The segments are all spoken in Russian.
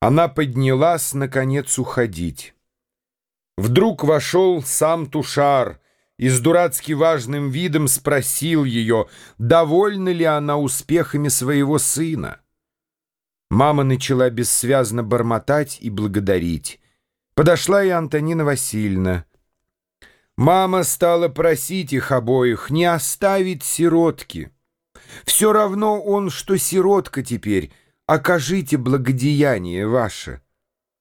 Она поднялась, наконец, уходить. Вдруг вошел сам Тушар и с дурацки важным видом спросил ее, довольна ли она успехами своего сына. Мама начала бессвязно бормотать и благодарить. Подошла и Антонина Васильевна. Мама стала просить их обоих не оставить сиротки. Все равно он, что сиротка теперь — окажите благодеяние ваше».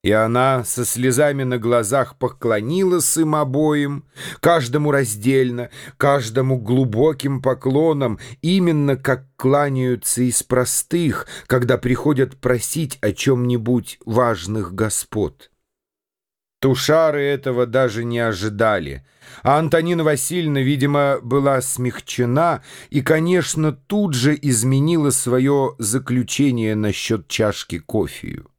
И она со слезами на глазах поклонилась им обоим, каждому раздельно, каждому глубоким поклоном, именно как кланяются из простых, когда приходят просить о чем-нибудь важных господ. Тушары этого даже не ожидали, а Антонина Васильевна, видимо, была смягчена и, конечно, тут же изменила свое заключение насчет чашки кофею.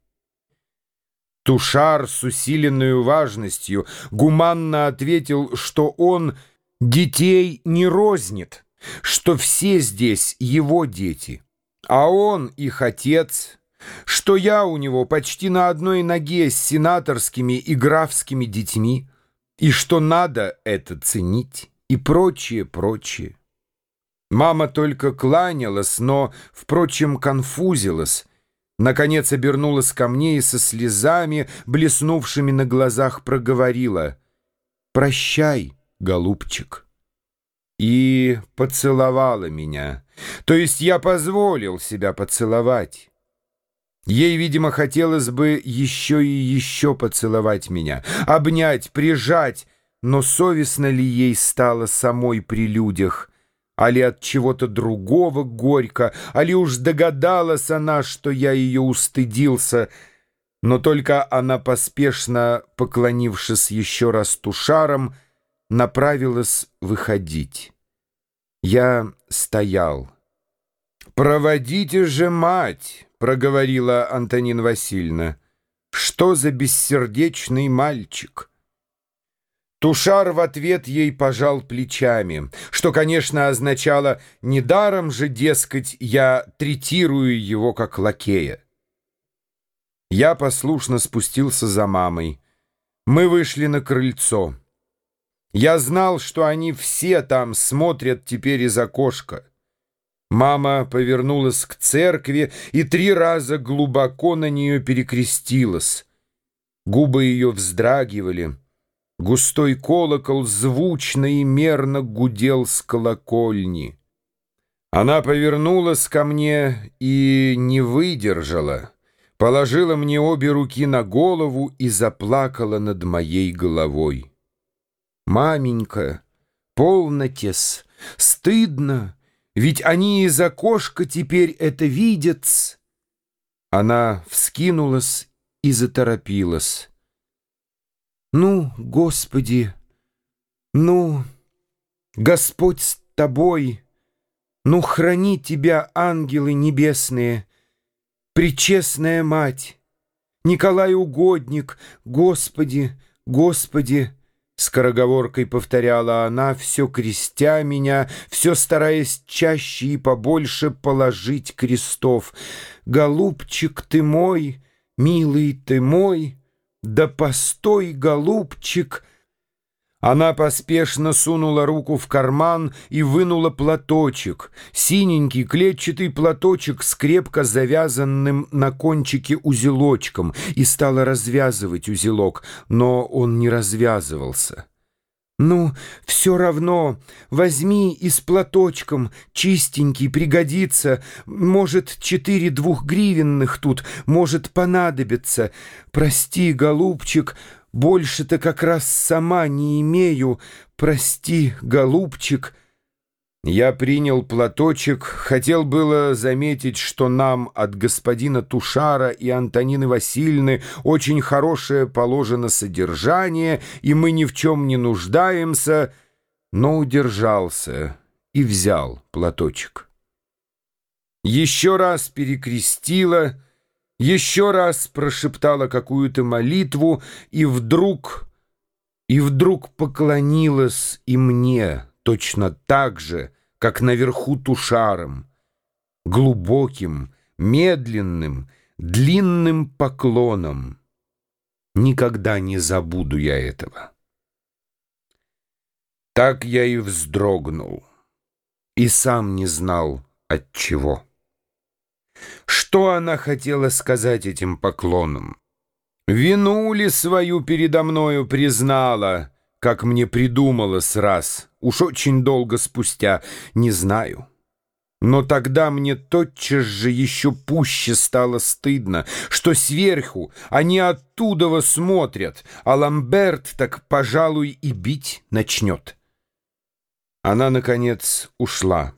Тушар с усиленной важностью гуманно ответил, что он детей не рознит, что все здесь его дети, а он их отец — что я у него почти на одной ноге с сенаторскими и графскими детьми, и что надо это ценить, и прочее, прочее. Мама только кланялась, но, впрочем, конфузилась, наконец обернулась ко мне и со слезами, блеснувшими на глазах, проговорила «Прощай, голубчик» и поцеловала меня. То есть я позволил себя поцеловать. Ей, видимо, хотелось бы еще и еще поцеловать меня, обнять, прижать, но совестно ли ей стало самой при людях, а ли от чего-то другого горько, а ли уж догадалась она, что я ее устыдился, но только она, поспешно поклонившись еще раз тушаром, направилась выходить. Я стоял. «Проводите же мать!» — проговорила Антонина Васильевна. «Что за бессердечный мальчик?» Тушар в ответ ей пожал плечами, что, конечно, означало «недаром же, дескать, я третирую его как лакея». Я послушно спустился за мамой. Мы вышли на крыльцо. Я знал, что они все там смотрят теперь из окошка. Мама повернулась к церкви и три раза глубоко на нее перекрестилась. Губы ее вздрагивали. Густой колокол звучно и мерно гудел с колокольни. Она повернулась ко мне и не выдержала, положила мне обе руки на голову и заплакала над моей головой. «Маменька, полнотес, стыдно!» Ведь они из окошка теперь это видят. Она вскинулась и заторопилась. Ну, Господи, ну, Господь с тобой, ну, храни тебя, ангелы небесные, Пречестная Мать, Николай Угодник, Господи, Господи, Скороговоркой повторяла она, все крестя меня, все стараясь чаще и побольше положить крестов. «Голубчик ты мой, милый ты мой, да постой, голубчик!» Она поспешно сунула руку в карман и вынула платочек, синенький клетчатый платочек с крепко завязанным на кончике узелочком, и стала развязывать узелок, но он не развязывался. «Ну, все равно, возьми и с платочком, чистенький, пригодится. Может, четыре двухгривенных тут, может, понадобится. Прости, голубчик, больше-то как раз сама не имею. Прости, голубчик». Я принял платочек, хотел было заметить, что нам от господина Тушара и Антонины Васильевны очень хорошее положено содержание, и мы ни в чем не нуждаемся, но удержался и взял платочек. Еще раз перекрестила — еще раз прошептала какую-то молитву и вдруг, и вдруг поклонилась и мне точно так же, как наверху тушаром, глубоким, медленным, длинным поклоном. Никогда не забуду я этого. Так я и вздрогнул, и сам не знал, от чего. Что она хотела сказать этим поклоном? Вину ли свою передо мною признала, как мне придумалось раз, уж очень долго спустя, не знаю. Но тогда мне тотчас же еще пуще стало стыдно, что сверху они оттуда смотрят, а Ламберт так, пожалуй, и бить начнет. Она, наконец, ушла.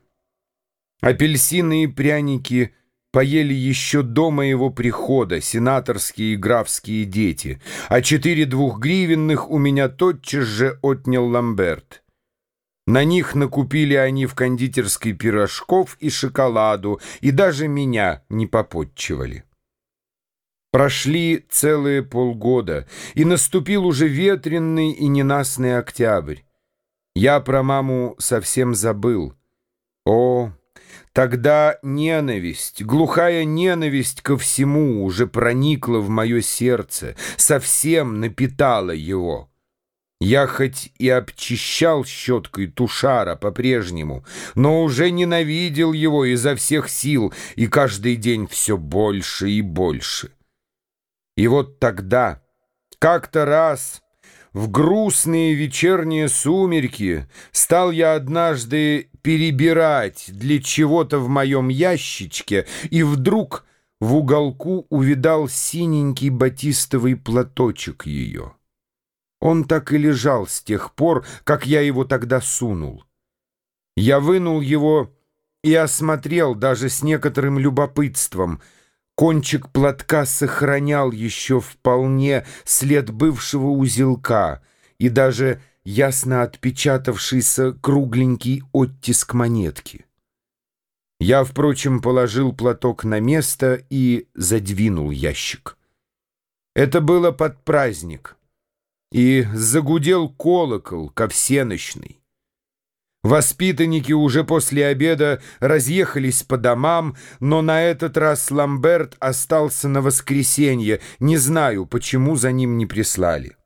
Апельсины и пряники поели еще до моего прихода сенаторские и графские дети, а четыре двухгривенных у меня тотчас же отнял Ламберт. На них накупили они в кондитерской пирожков и шоколаду, и даже меня не попотчевали. Прошли целые полгода, и наступил уже ветренный и ненастный октябрь. Я про маму совсем забыл. О, Тогда ненависть, глухая ненависть ко всему уже проникла в мое сердце, совсем напитала его. Я хоть и обчищал щеткой тушара по-прежнему, но уже ненавидел его изо всех сил и каждый день все больше и больше. И вот тогда, как-то раз... В грустные вечерние сумерки стал я однажды перебирать для чего-то в моем ящичке, и вдруг в уголку увидал синенький батистовый платочек ее. Он так и лежал с тех пор, как я его тогда сунул. Я вынул его и осмотрел даже с некоторым любопытством — Кончик платка сохранял еще вполне след бывшего узелка и даже ясно отпечатавшийся кругленький оттиск монетки. Я, впрочем, положил платок на место и задвинул ящик. Это было под праздник, и загудел колокол ко. Воспитанники уже после обеда разъехались по домам, но на этот раз Ламберт остался на воскресенье. Не знаю, почему за ним не прислали.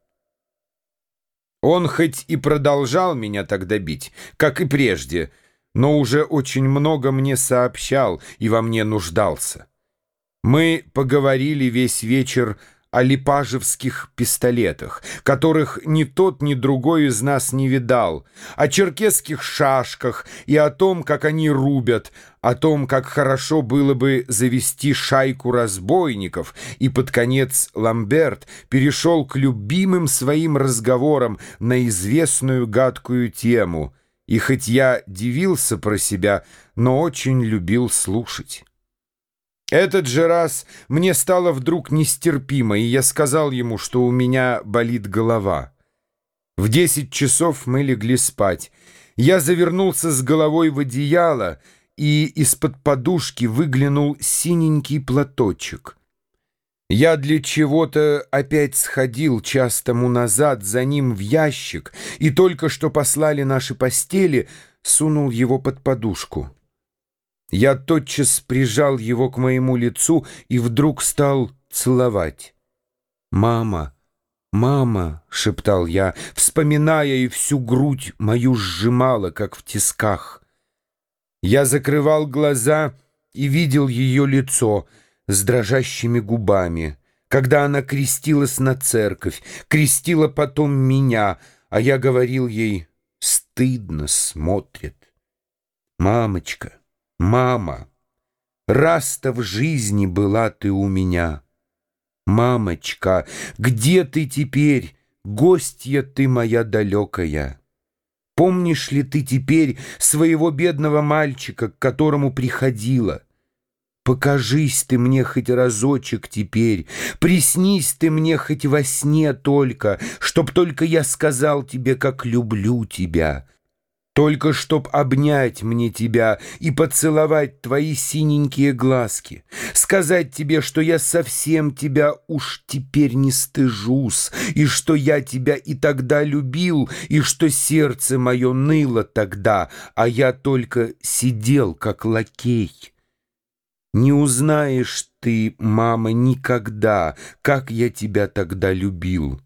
Он хоть и продолжал меня тогда бить, как и прежде, но уже очень много мне сообщал и во мне нуждался. Мы поговорили весь вечер о липажевских пистолетах, которых ни тот, ни другой из нас не видал, о черкесских шашках и о том, как они рубят, о том, как хорошо было бы завести шайку разбойников, и под конец Ламберт перешел к любимым своим разговорам на известную гадкую тему, и хоть я дивился про себя, но очень любил слушать. Этот же раз мне стало вдруг нестерпимо, и я сказал ему, что у меня болит голова. В десять часов мы легли спать. Я завернулся с головой в одеяло, и из-под подушки выглянул синенький платочек. Я для чего-то опять сходил час тому назад за ним в ящик, и только что послали наши постели, сунул его под подушку. Я тотчас прижал его к моему лицу и вдруг стал целовать. «Мама, мама!» — шептал я, вспоминая, и всю грудь мою сжимала, как в тисках. Я закрывал глаза и видел ее лицо с дрожащими губами, когда она крестилась на церковь, крестила потом меня, а я говорил ей «стыдно смотрит». «Мамочка!» Мама, раз-то в жизни была ты у меня. Мамочка, где ты теперь, гостья ты моя далекая? Помнишь ли ты теперь своего бедного мальчика, к которому приходила? Покажись ты мне хоть разочек теперь, приснись ты мне хоть во сне только, чтоб только я сказал тебе, как люблю тебя». Только чтоб обнять мне тебя и поцеловать твои синенькие глазки, сказать тебе, что я совсем тебя уж теперь не стыжусь, и что я тебя и тогда любил, и что сердце мое ныло тогда, а я только сидел, как лакей. Не узнаешь ты, мама, никогда, как я тебя тогда любил.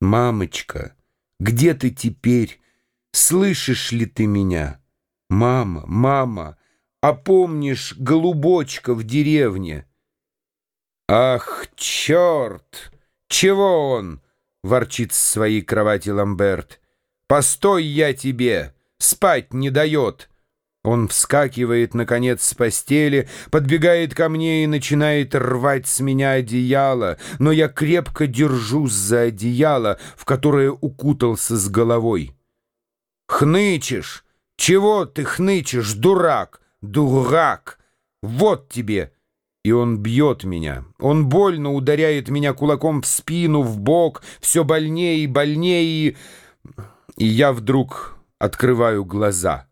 Мамочка, где ты теперь? Слышишь ли ты меня? Мама, мама, а помнишь голубочка в деревне? Ах, черт! Чего он? Ворчит с своей кровати Ламберт. Постой я тебе, спать не дает. Он вскакивает, наконец, с постели, подбегает ко мне и начинает рвать с меня одеяло, но я крепко держусь за одеяло, в которое укутался с головой. «Хнычешь! Чего ты хнычешь, дурак? Дурак! Вот тебе!» И он бьет меня. Он больно ударяет меня кулаком в спину, в бок, все больнее и больнее, и... я вдруг открываю глаза.